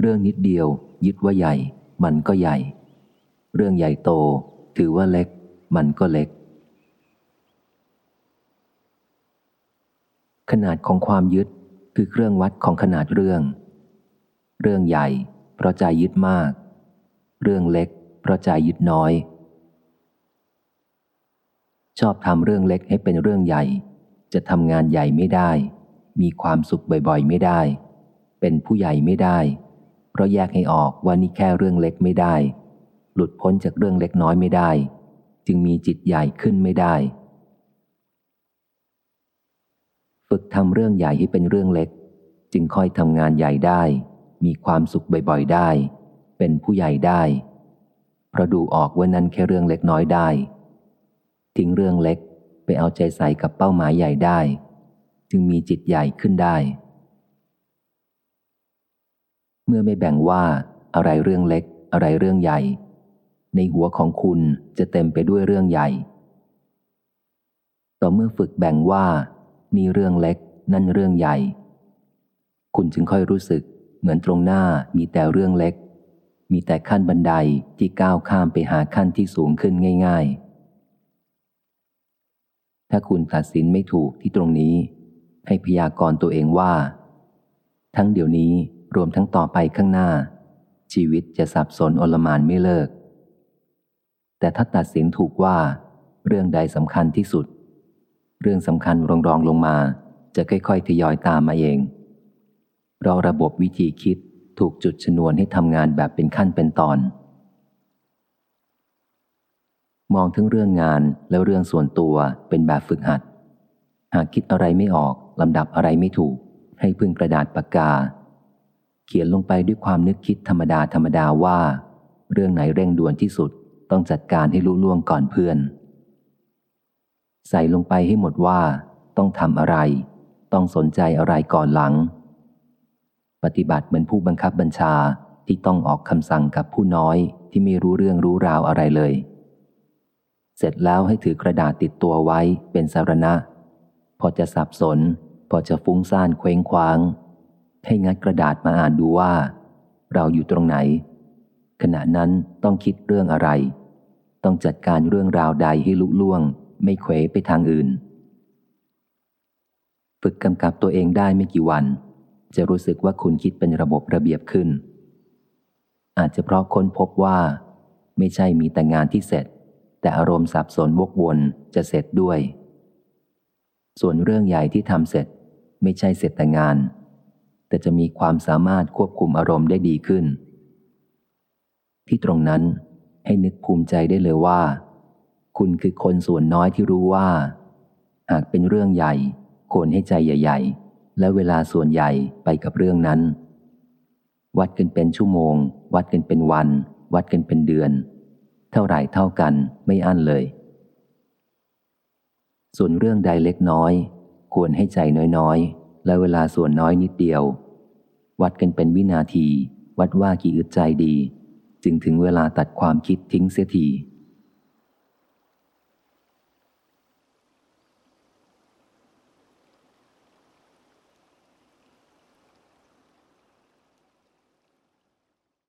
เรื่องนิดเดียว ยึดว่าใหญ่ มันก็ใหญ่ เรื่องใหญ่โต ถือว่าเล็ก มันก็เล็ก ขนาดของความยึดคือเครื่องวัดของขนาดเรื่อง เรื่องใหญ่ เพราะใจยึดมาก เรื่องเล็ก เพราะใจยึดน้อย ชอบทำเรื่องเล็กให้เป็นเรื่องใหญ่ จะทำงานใหญ่ไม่ได้ มีความสุขบ่อยๆ ไม่ได้ เป็นผู้ใหญ่ไม่ได้ เพราะแยกให้ออกว่านี่แค่เรื่องเล็กไม่ได้ หลุดพ้นจากเรื่องเล็กน้อยไม่ได้ จึงมีจิตใหญ่ขึ้นไม่ได้ ฝึกทำเรื่องใหญ่ให้เป็นเรื่องเล็ก จึงค่อยทำงานใหญ่ได้ มีความสุขบ่อยๆได้ เป็นผู้ใหญ่ได้เพราะดูออกว่านั้นแค่เรื่องเล็กน้อยได้ ทิ้งเรื่องเล็กไปเอาใจใส่กับเป้าหมายใหญ่ได้ จึงมีจิตใหญ่ขึ้นได้ เมื่อไม่แบ่งว่าอะไรเรื่องเล็ก อะไรเรื่องใหญ่ ในหัวของคุณจะเต็มไปด้วยเรื่องใหญ่ ต่อเมื่อฝึกแบ่งว่านี่เรื่องเล็ก นั่นเรื่องใหญ่ คุณจึงค่อยรู้สึกเหมือนตรงหน้ามีแต่เรื่องเล็ก มีแต่ขั้นบันไดที่ก้าวข้ามไปหาขั้นที่สูงขึ้นง่าย ๆ ถ้าคุณตัดสินไม่ถูกที่ตรงนี้ ให้พยากรณ์ตัวเองว่า ทั้งเดี๋ยวนี้ รวมทั้งต่อไปข้างหน้า ชีวิตจะสับสนอลมานไม่เลิก แต่ถ้าตัดสินถูกว่า เรื่องใดสำคัญที่สุด เรื่องสำคัญรองรองลงมา จะค่อยๆทยอยตามมาเองเราระบบวิธีคิดถูกจุดชนวนให้ทำงานแบบเป็นขั้นเป็นตอน มองทั้งเรื่องงานและเรื่องส่วนตัวเป็นแบบฝึกหัด หากคิดอะไรไม่ออกลำดับอะไรไม่ถูก ให้พึ่งกระดาษปากกา เขียนลงไปด้วยความนึกคิดธรรมดาธรรมดาว่า เรื่องไหนเร่งด่วนที่สุดต้องจัดการให้ลุล่วงก่อนเพื่อน ใส่ลงไปให้หมดว่า ต้องทำอะไร ต้องสนใจอะไรก่อนหลัง ปฏิบัติเหมือนผู้บังคับบัญชาที่ต้องออกคำสั่งกับผู้น้อยที่ไม่รู้เรื่องรู้ราวอะไรเลย เสร็จแล้วให้ถือกระดาษติดตัวไว้เป็นสารณะ พอจะสับสน พอจะฟุ้งซ่านเคว้งคว้าง ให้งัดกระดาษมาอ่านดูว่า เราอยู่ตรงไหน ขณะนั้นต้องคิดเรื่องอะไร ต้องจัดการเรื่องราวใดให้ลุล่วง ไม่เขวไปทางอื่น ฝึกกำกับตัวเองได้ไม่กี่วัน จะรู้สึกว่าคุณคิดเป็นระบบระเบียบขึ้น อาจจะเพราะค้นพบว่า ไม่ใช่มีแต่งานที่เสร็จ แต่อารมณ์สับสนวกวนจะเสร็จด้วย ส่วนเรื่องใหญ่ที่ทำเสร็จไม่ใช่เสร็จแต่งาน แต่จะมีความสามารถควบคุมอารมณ์ได้ดีขึ้น ที่ตรงนั้นให้นึกภูมิใจได้เลยว่า คุณคือคนส่วนน้อยที่รู้ว่า หากเป็นเรื่องใหญ่ควรให้ใจใหญ่ ๆ และเวลาส่วนใหญ่ไปกับเรื่องนั้น วัดกันเป็นชั่วโมง วัดกันเป็นวัน วัดกันเป็นเดือน เท่าไหร่เท่ากันไม่อั้นเลย ส่วนเรื่องใดเล็กน้อย ควรให้ใจน้อยๆ และเวลาส่วนน้อยนิดเดียว วัดกันเป็นวินาที วัดว่ากี่อึดใจดี จึงถึงเวลาตัดความคิดทิ้งเสียที